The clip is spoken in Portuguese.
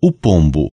o pombo.